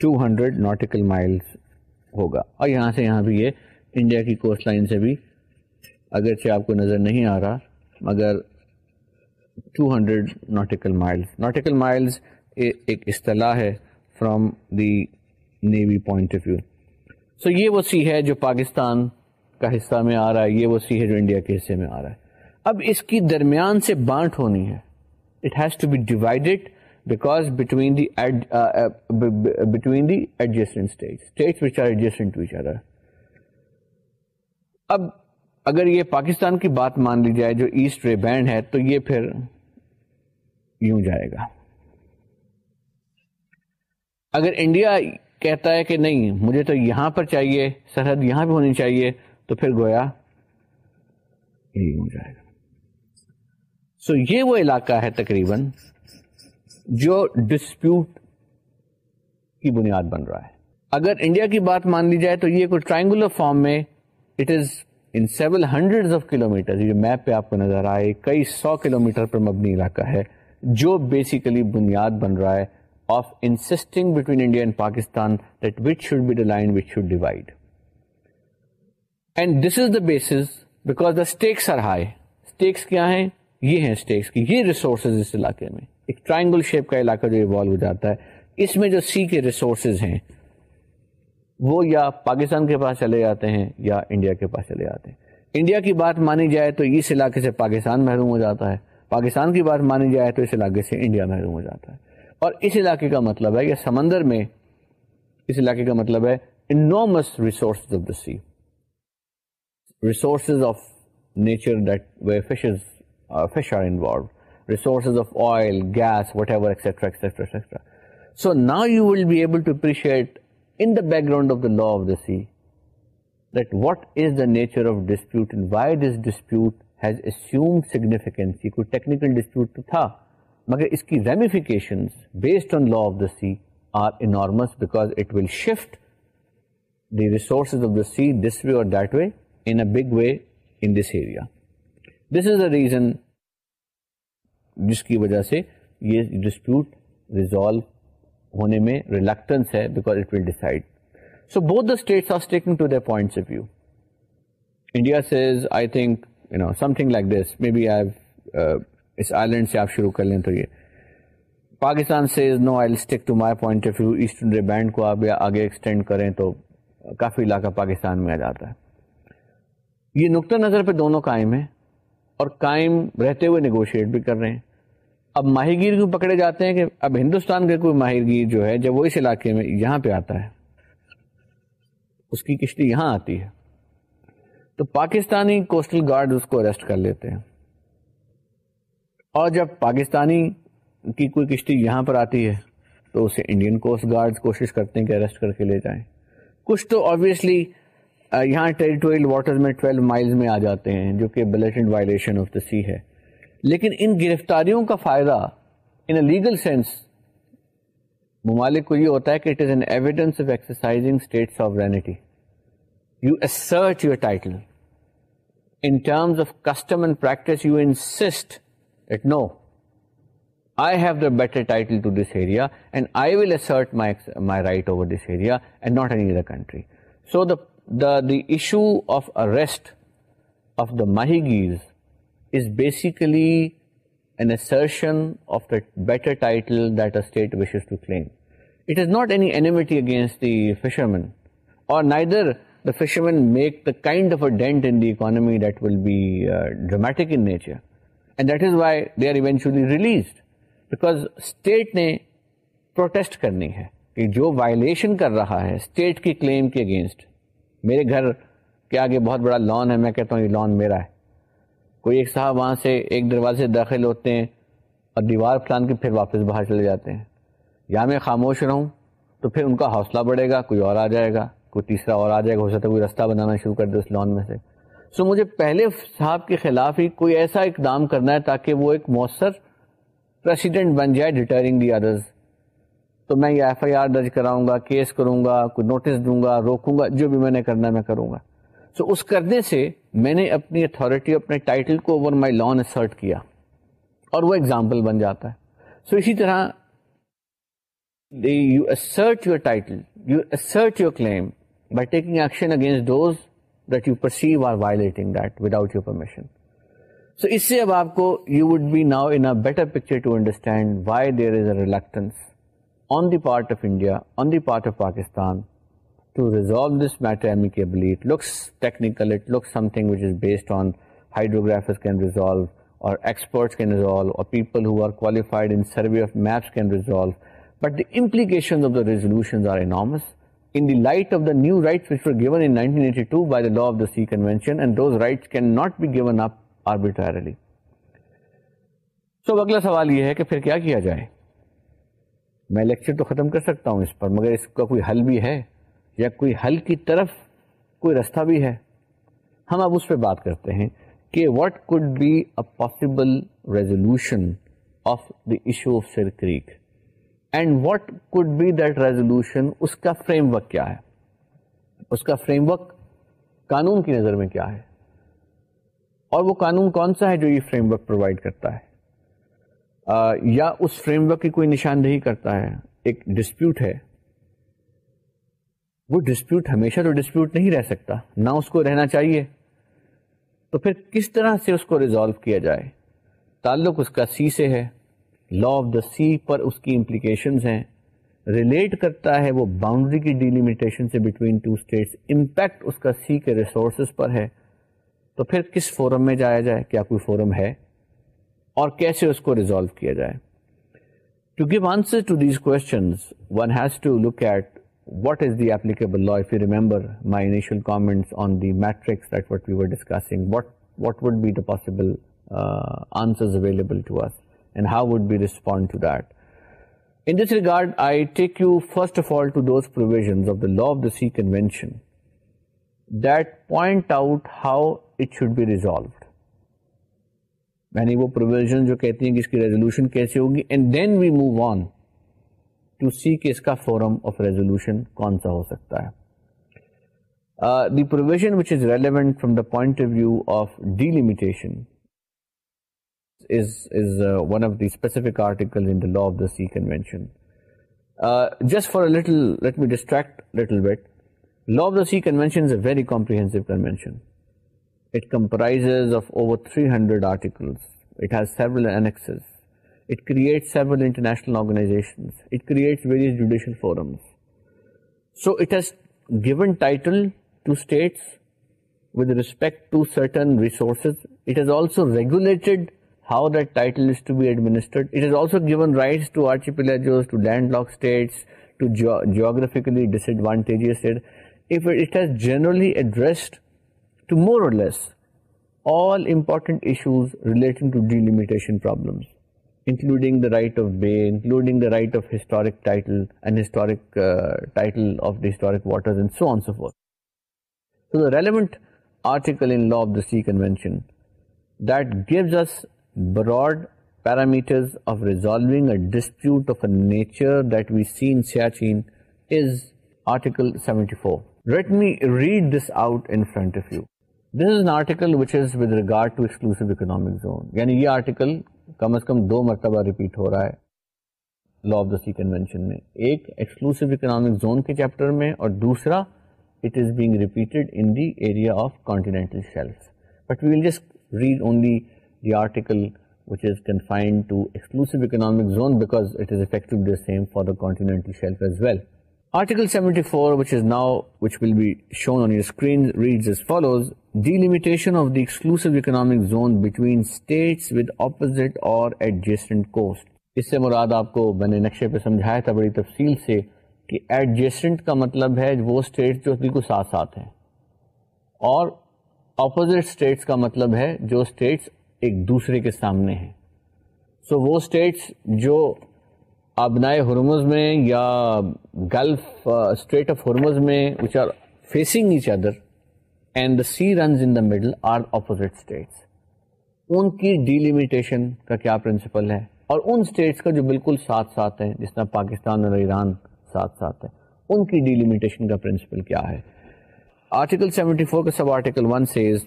ٹو ہنڈریڈ نوٹیکل مائلس ہوگا اور یہاں سے یہاں بھی یہ انڈیا کی کوسٹ لائن سے بھی اگر سے آپ کو نظر نہیں آ رہا مگر two hundred nautical miles nautical miles ایک اصطلاح ہے from the navy point of view so یہ وہ سی ہے جو پاکستان کا حصہ میں آ رہا ہے یہ وہ سی ہے جو انڈیا کے حصے میں آ رہا ہے اب اس کی درمیان سے بانٹ ہونی ہے it has to be divided because between the between the adjacent state which are adjacent اب اگر یہ پاکستان کی بات مان لی جائے جو ایسٹ ریبینڈ ہے تو یہ پھر یوں جائے گا اگر انڈیا کہتا ہے کہ نہیں مجھے تو یہاں پر چاہیے سرحد یہاں پہ ہونی چاہیے تو پھر گویا ہو جائے گا سو یہ وہ علاقہ ہے تقریباً جو ڈسپیوٹ کی بنیاد بن رہا ہے اگر انڈیا کی بات مان لی جائے تو یہ کوئی ٹرائنگولر فارم میں it is in seven hundred of kilometre map پہ آپ کو نظر آئے کئی سو کلو میٹر پر مبنی علاقہ ہے جو بیسیکلی بنیاد بن رہا ہے یہ سی کے ریسورسز ہیں وہ یا پاکستان کے پاس چلے جاتے ہیں یا انڈیا کے پاس چلے جاتے ہیں انڈیا کی بات مانی جائے تو اس علاقے سے پاکستان محروم ہو جاتا ہے پاکستان کی بات مانی جائے تو اس علاقے سے انڈیا محروم ہو جاتا ہے اور اس علاقے کا مطلب ہے سمندر میں اس علاقے کا مطلب ہے resources of the sea resources of nature fishes fish or resources of oil gas whatever extra so نا you will be able to appreciate in the background of the law of the sea that what is the nature of dispute why this dispute has assume significance کوئی technical dispute تو تھا مگر اس کی ramification based on law of the sea are enormous because it will shift the resources of the sea this way اور that way in a big way in this area this is a reason جس کی وجہ سے یہ dispute resolve ہونے میں reluctance ہے because it will decide so both the states are sticking to the points of view India says I think you know something like this maybe I is island سے آپ شروع کر لیں تو یہ پاکستان سے no stick to my point of view band کو آپ آگے ایکسٹینڈ کریں تو کافی علاقہ پاکستان میں آ جاتا ہے یہ نقطہ نظر پہ دونوں قائم ہیں اور قائم رہتے ہوئے نیگوشیٹ بھی کر رہے ہیں اب ماہی گیر کیوں پکڑے جاتے ہیں کہ اب ہندوستان کے کوئی ماہی گیر جو ہے جب وہ اس علاقے میں یہاں پہ آتا ہے اس کی کشتی یہاں آتی ہے تو پاکستانی کوسٹل گارڈ اس کو اریسٹ کر لیتے ہیں اور جب پاکستانی کی کوئی کشتی یہاں پر آتی ہے تو اسے انڈین کوسٹ گارڈ کوشش کرتے ہیں کہ اریسٹ کر کے لے جائیں کچھ تو آبویسلی یہاں ٹیریٹوریل واٹر میں 12 مائل میں آ جاتے ہیں جو کہ blatant violation of the sea ہے لیکن ان گرفتاریوں کا فائدہ ان اے لیگل سینس ممالک کو یہ ہوتا ہے کہ it is an evidence of exercising state of رینٹی you assert your title in terms of custom and practice you insist that no, I have the better title to this area and I will assert my right over this area and not any other country. So the issue of arrest of the Mahigis is basically an assertion of the better title that a state wishes to claim. It is not any enmity against the fishermen, or neither the fishermen make the kind of a dent in the economy that will be uh, dramatic in nature. And that is why they are eventually released because state نے protest کرنی ہے کہ جو violation کر رہا ہے state کی claim کے اگینسٹ میرے گھر کے آگے بہت بڑا لون ہے میں کہتا ہوں یہ لون میرا ہے کوئی ایک صاحب وہاں سے ایک دروازے داخل ہوتے ہیں اور دیوار پلان کے پھر واپس باہر چلے جاتے ہیں یا میں خاموش رہوں تو پھر ان کا حوصلہ بڑھے گا کوئی اور آ جائے گا کوئی تیسرا اور آ جائے گا ہو سکتا ہے کوئی راستہ بنانا شروع کر دے اس لون میں سے سو مجھے پہلے صاحب کے خلاف ہی کوئی ایسا اقدام کرنا ہے تاکہ وہ ایک مؤثر پریسیڈنٹ بن جائے ڈیٹرنگ دی ادرز تو میں یہ ایف آئی آر درج کراؤں گا کیس کروں گا کوئی نوٹس دوں گا روکوں گا جو بھی میں نے کرنا میں کروں گا سو اس کرنے سے میں نے اپنی اتھارٹی اپنے ٹائٹل کو اوور مائی لان اسرٹ کیا اور وہ ایگزامپل بن جاتا ہے سو اسی طرح you assert your title you assert your claim by taking action against those that you perceive are while you permission so اس سے اب آپ کو you would be now understand why there is ارل part of India part of Pakistan new rights میں lecture تو ختم کر سکتا ہوں اس پر مگر اس کا کوئی ہل بھی ہے یا کوئی ہل کی طرف کوئی رستہ بھی ہے ہم اب اس پہ بات کرتے ہیں کہ what could be possible resolution of the Sir Creek and what could be that resolution اس کا فریم ورک کیا ہے اس کا فریم ورک قانون کی نظر میں کیا ہے اور وہ قانون کون سا ہے جو یہ فریم ورک پرووائڈ کرتا ہے آ, یا اس فریم ورک کی کوئی نشاندہی کرتا ہے ایک ڈسپیوٹ ہے وہ ڈسپیوٹ ہمیشہ تو ڈسپیوٹ نہیں رہ سکتا نہ اس کو رہنا چاہیے تو پھر کس طرح سے اس کو ریزالو کیا جائے تعلق اس کا سی سے ہے لا آف دا سی پر اس کی امپلیکیشنز ہیں ریلیٹ کرتا ہے وہ باؤنڈری کی ڈیلیمیٹیشن سے بٹوین ٹو اسٹیٹس امپیکٹ اس کا سی کے ریسورسز پر ہے تو پھر کس فورم میں جایا جائے کیا کوئی فورم ہے اور کیسے اس کو ریزالو کیا جائے to give answer to these questions one has to look at what is the the applicable law you remember my initial comments on matrix what we were what what would be the possible answers available to us اس کی resolution کیسے ہوگی and then we move uh اس کا form of resolution کون سا ہو سکتا ہے the provisional from the point of view of delimitation law session just فارٹلیکٹلشنس so it gun titles also regulated how detail problem of the historic article sea convention this broad parameter disputer دو مرتبہ repeat ہو رہا ہے law of the session میں exclusion کے اور دوسرا it is being repeat in continental the the the the article Article which which which is is is confined to exclusive exclusive economic economic zone zone because it effectively same for continental shelf as as well. 74 now will be shown on your screen reads follows delimitation of between states with opposite or adjacent coast اس سے مراد آپ کو میں نے نقشے پہ سمجھایا تھا بڑی تفصیل سے کہ ایڈجسٹنٹ کا مطلب ہے وہ جو بالکل ساتھ ساتھ ہیں اور اپوزٹ اسٹیٹس کا مطلب ہے جو اسٹیٹس ایک دوسرے کے سامنے ہیں سو so وہ اسٹیٹس جو آبنائے ہرمز میں یا گلف اسٹیٹ آف ہرمز میں which are facing each other and the sea runs in the middle are opposite states ان کی ڈیلیمیٹیشن کا کیا پرنسپل ہے اور ان اسٹیٹس کا جو بالکل ساتھ ساتھ ہیں جس طرح پاکستان اور ایران ساتھ ساتھ ہیں ان کی ڈیلیمیٹیشن کا پرنسپل کیا ہے آرٹیکل سیونٹی فور کا sub article one says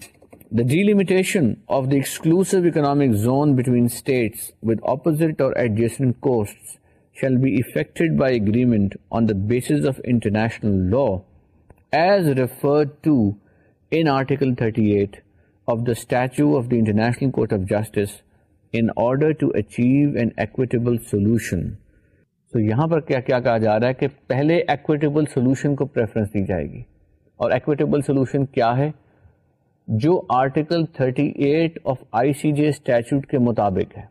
delimitation of the exclusive economic zone between state with opposite or bases of international law as referred thirty eight of the statute of the International Court of Justice in order solution تو یہاں پر کیا کیا جا رہا ہے کہ پہلے ایکویٹبل سولوشن کو جائے گی اور ایکویٹبل سولوشن کیا ہے جو article 38 eight of I C J statute کے مطابق ہے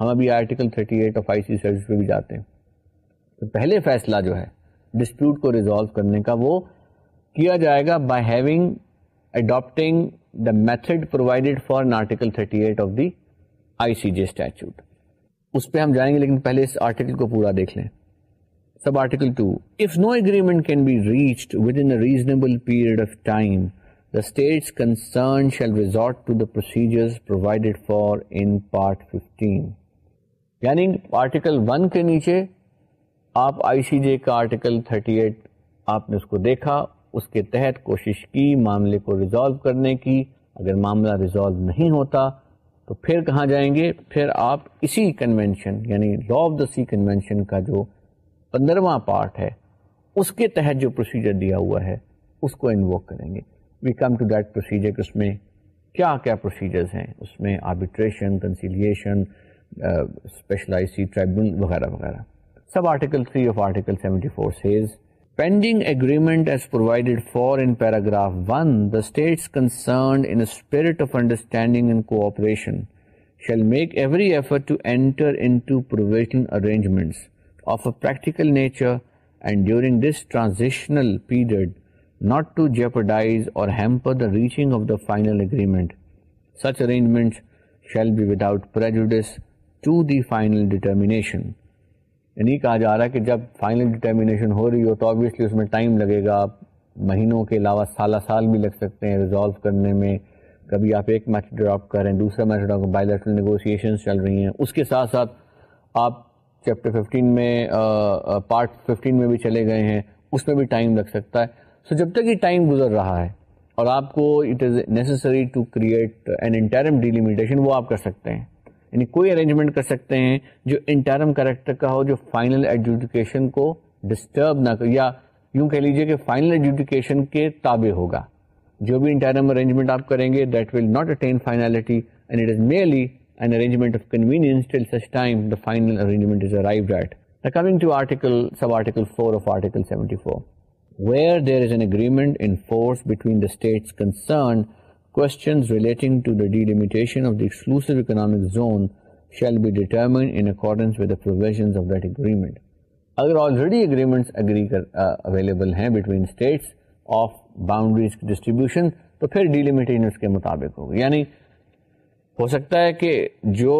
ہم ابھی article 38 eight of I C statute پہ بھی جاتے ہیں تو پہلے فیصلہ جو ہے ڈسپیوٹ کو ریزالو کرنے کا وہ کیا جائے گا by having adapting the method provided for article 38 eight of the I C J statute اس پہ ہم جائیں گے لیکن پہلے اس آرٹیکل کو پورا دیکھ لیں sub article two if no agreement can be reached within reasonable period of time the states concerned shall resort to the procedures provided for in part 15 یعنی آرٹیکل 1 کے نیچے آپ آئی سی جے کا آرٹیکل 38 آپ نے اس کو دیکھا اس کے تحت کوشش کی معاملے کو ریزالو کرنے کی اگر معاملہ ریزالو نہیں ہوتا تو پھر کہاں جائیں گے پھر آپ اسی کنونشن یعنی law of the sea convention کا جو پندرہواں پارٹ ہے اس کے تحت جو پروسیجر دیا ہوا ہے اس کو انوک کریں گے we come to that procedure کہ اس میں کیا کیا پروسیجرز ہیں اس میں arbitration conciliation specialized sea tribune وغیرہ وغیرہ sub article three of article seventy four says pending agreement as provided for in paragraph one the states concerned in spirit of understanding and cooperation shall make every effort to enter into provision arrangements of a practical nature and during this transitional period not to jeopardize اور hamper the reaching of the final agreement such arrangement shall be without prejudice to the final determination. یعنی کہا جا رہا ہے کہ جب final determination ہو رہی ہو تو آبویسلی اس میں ٹائم لگے گا مہینوں کے علاوہ سالہ سال بھی لگ سکتے ہیں ریزالو کرنے میں کبھی آپ ایک میتھڈ ڈراپ کریں دوسرا method drop bilateral negotiations چل رہی ہیں اس کے ساتھ ساتھ آپ چیپٹر ففٹین میں پارٹ ففٹین میں بھی چلے گئے ہیں اس میں بھی ٹائم لگ سکتا ہے سو so جب تک یہ ٹائم گزر رہا ہے اور آپ کو it is necessary to create an interim delimitation وہ آپ کر سکتے ہیں یعنی کوئی ارینجمنٹ کر سکتے ہیں جو انٹرم کریکٹر کا ہو جو فائنل ایڈجوڈیکیشن کو ڈسٹرب نہ کر یا یوں کہہ لیجئے کہ فائنل ایڈجوڈیکیشن کے تابع ہوگا جو بھی انٹرم ارینجمنٹ آپ کریں گے that will not attain finality and it is merely an arrangement of convenience till such time the final arrangement is arrived at coming to article sub article four of article seventy four where اگر already agreement available ہیں distribution تو پھر delimitation کے مطابق ہو یعنی ہو سکتا ہے کہ جو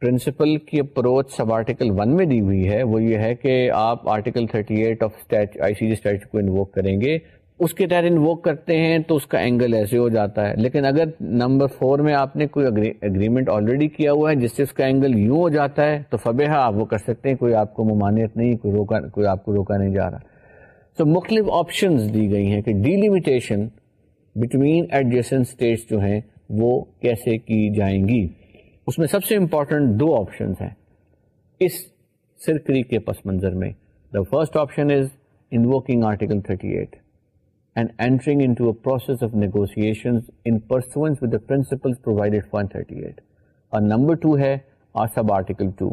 پرنسپل کی اپروچ سب آرٹیکل ون میں دی ہوئی ہے وہ یہ ہے کہ آپ article thirty eight of I C G statute کو انووک کریں گے اس کے تحت انووک کرتے ہیں تو اس کا اینگل ایسے ہو جاتا ہے لیکن اگر نمبر فور میں آپ نے کوئی اگریمنٹ آلریڈی کیا ہوا ہے جس سے اس کا اینگل یوں ہو جاتا ہے تو فبحا آپ وہ کر سکتے ہیں کوئی آپ کو ممانعت نہیں کوئی روکا کوئی آپ کو روکا نہیں جا رہا تو مختلف آپشنز دی گئی ہیں کہ ڈیلیمیٹیشن بٹوین ایڈجسٹنٹ اسٹیٹس جو ہیں وہ کیسے کی جائیں گی اس میں سب سے امپورٹنٹ دو آپشن ہیں اس سرکری کے پس منظر میں the first option is invoking article thirty eight and entering principle provided for thirty eight اور نمبر ٹو ہے سب آرٹیکل ٹو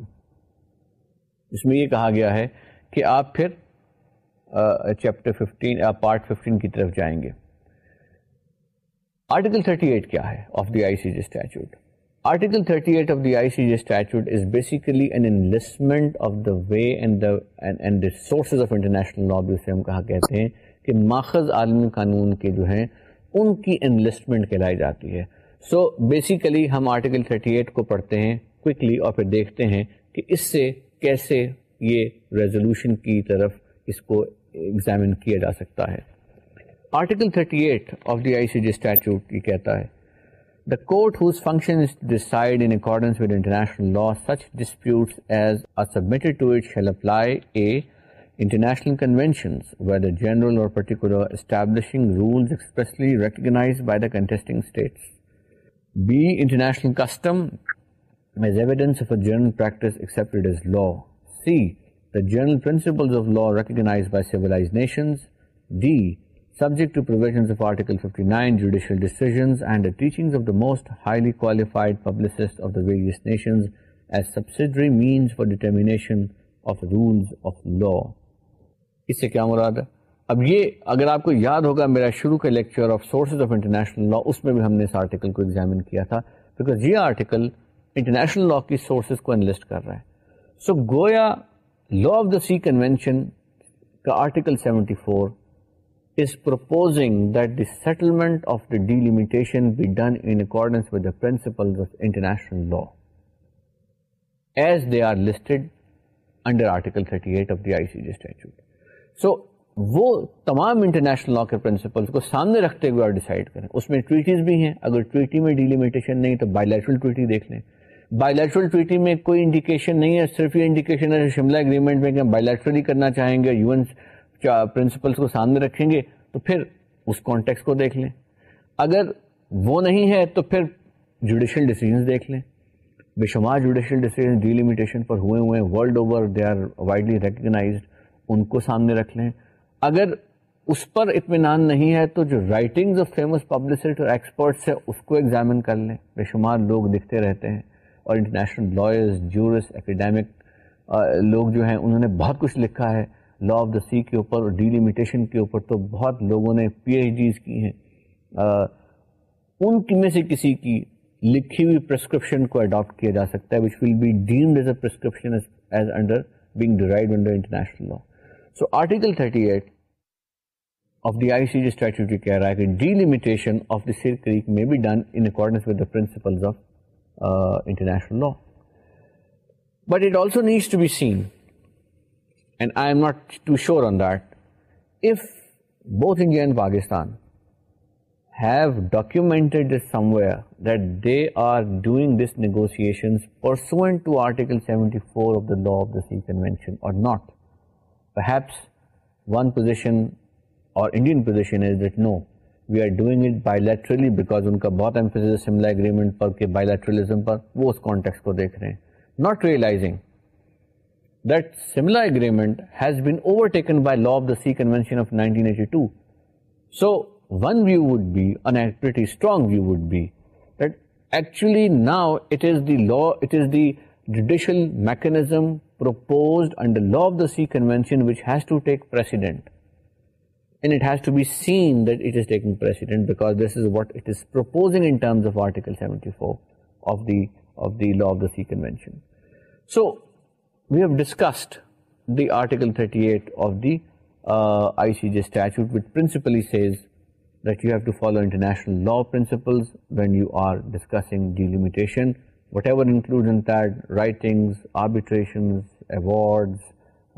اس میں یہ کہا گیا ہے کہ آپ پھر چیپٹر ففٹین پارٹ ففٹین کی طرف جائیں گے آرٹیکل تھرٹی ایٹ کیا ہے of the I C G statute article thirty eight of the I C G statute is basically an investment of the way sources of international law جسے ہم کہا کہتے ہیں کہ ماخذ عالمی قانون کے جو ہیں ان کی انلسٹمنٹ کہلائی جاتی ہے سو بیسیکلی ہم آرٹیکل تھرٹی ایٹ کو پڑھتے ہیں کوئکلی اور پھر دیکھتے ہیں کہ اس سے کیسے یہ ریزولوشن کی طرف اس کو ایگزامن کیا جا سکتا ہے article thirty eight of the I C G statute یہ کہتا ہے the courts law such disputed apply a general or the subject to provisions of of of of Article 59, judicial decisions and the the the teachings most highly qualified publicists various nations as subsidiary means for determination rules of law. اس سے کیا مراد ہے اب یہ اگر آپ کو یاد ہوگا میرا شروع کا lecture of sources of international law اس میں بھی ہم نے اس آرٹیکل کو ایگزامن کیا تھا بیکاز یہ آرٹیکل انٹرنیشنل لا کی سورسز کو انلسٹ کر رہا ہے سو گویا law of the sea convention کا article seventy four is proposing that the the the the settlement of of of delimitation be done in accordance with principles international law as they are listed under Article 38 ICJ statute. So, تمام international law کے principles کو سامنے رکھتے ہوئے decide کریں اس میں نہیں تو باچرچرل میں کوئی انڈیکیشن نہیں ہے صرف شملہ اگریمنٹ میں پرنسپلس کو سامنے رکھیں گے تو پھر اس کانٹیکس کو دیکھ لیں اگر وہ نہیں ہے تو پھر جوڈیشل ڈیسیجنس دیکھ لیں بے شمار جوڈیشل ڈیسیجن ڈیلیمیٹیشن پر ہوئے ہوئے world over they are widely recognised ان کو سامنے رکھ لیں اگر اس پر اطمینان نہیں ہے تو جو رائٹنگز آف فیمس پبلسٹ اور ایکسپرٹس ہیں اس کو ایگزامن کر لیں بے شمار لوگ دکھتے رہتے ہیں اور انٹرنیشنل لائرز جورس اکیڈیمک لوگ جو ہیں انہوں نے بہت کچھ لکھا ہے لا آف دا سی کے اوپر اور ڈیلیمیٹیشن کے اوپر تو بہت لوگوں نے پی ایچ ڈیز کی ہیں آ, ان میں سے کسی کی لکھی ہوئی پرسکرپشن کو اڈاپٹ کیا جا سکتا ہے which will be deemed as a prescription as under being drive under international law so article 38 eight of the I C G statute کہہ رہا ہے کہ delimitation of the Sir Creek میں be done in accordance with the principles of international law but it also needs to be seen and I am not too sure on that if both India and Pakistan have documented this somewhere that they are doing this negotiation per law of the session or not perhaps one position or Indian position is that no we are doing it bilaterally because in کا بہت Shimla agreement پر کے by literalism پر وہ اس context کو دیکھ رہے ہیں not realising similar agreement has been taken by law of the سیشنگلی lateral mechanism per law of the session so We have discussed the Article 38 of the uh, ICJ statute, which principally says that you have to follow international law principles when you are discussing delimitation, whatever includes in that writings, arbitrations, awards,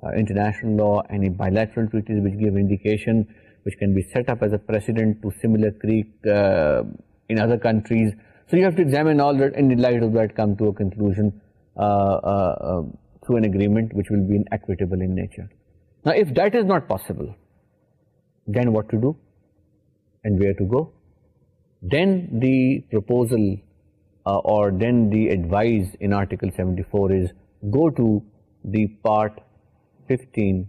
uh, international law, any bilateral treaties which give indication, which can be set up as a precedent to similar creek uh, in other countries. So you have to examine all that, and in light of that come to a conclusion. Um, an agreement which will بیٹے then what to do and where to go then the advise go to the part fifteenth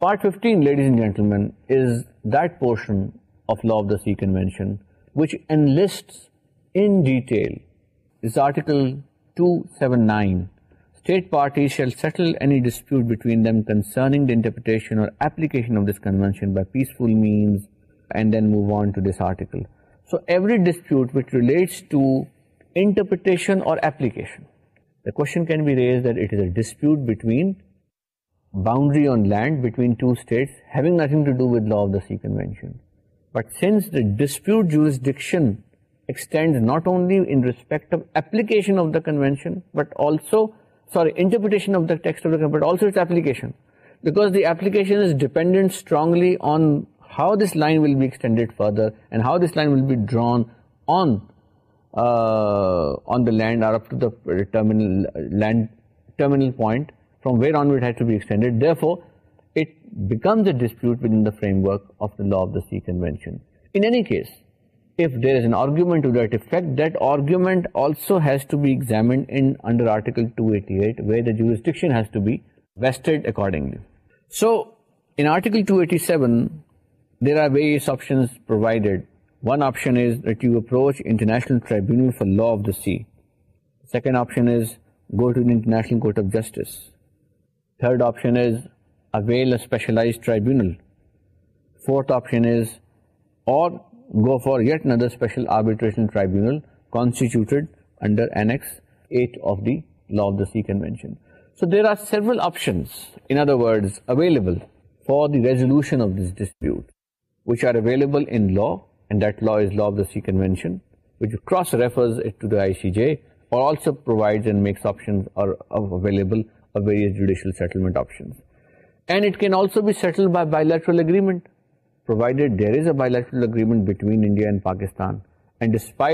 part fifteen ladies and gentlemen is that portion of law of the sea convention was article till dispute between the interpretation of this by peaceful means and then wants to interpretation can be raise that it is a dispute between boundary on land between two state having nothing to do of the sea convention but since the dispute diction land from where and to be assessed becomes frameworks ز to be ایگزاملشنڈیڈ one option is to approach international tribunal for law of the sea second option is go to International Court of Justice third option is a well specialise tribunal fourth option is or go for gutter special arbitration ٹرائبیونلسٹیڈ so there are several available فارزولشنشیل settle and it کیلگریمنٹ provided there is a biological agreement between India and Pakistan to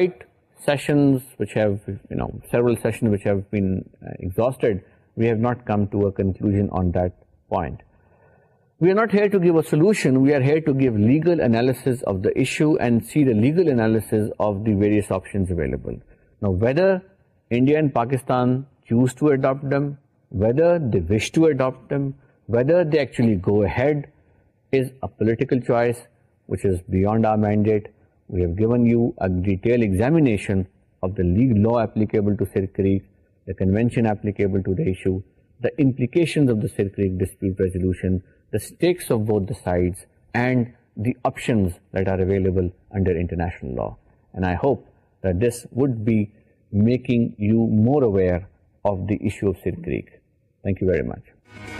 give legal legal analysis of the various available and Pakistan choose to adopt them whether the wish to adopt them whether they ایچولی go a is a political choice which is beyond our mandate. We have given you a detailed examination of the legal law applicable to Sir Creek, the convention applicable to the issue, the implications of the Sir Creek dispute resolution, the stakes of both the sides, and the options that are available under international law. And I hope that this would be making you more aware of the issue of Sir Creek. Thank you very much.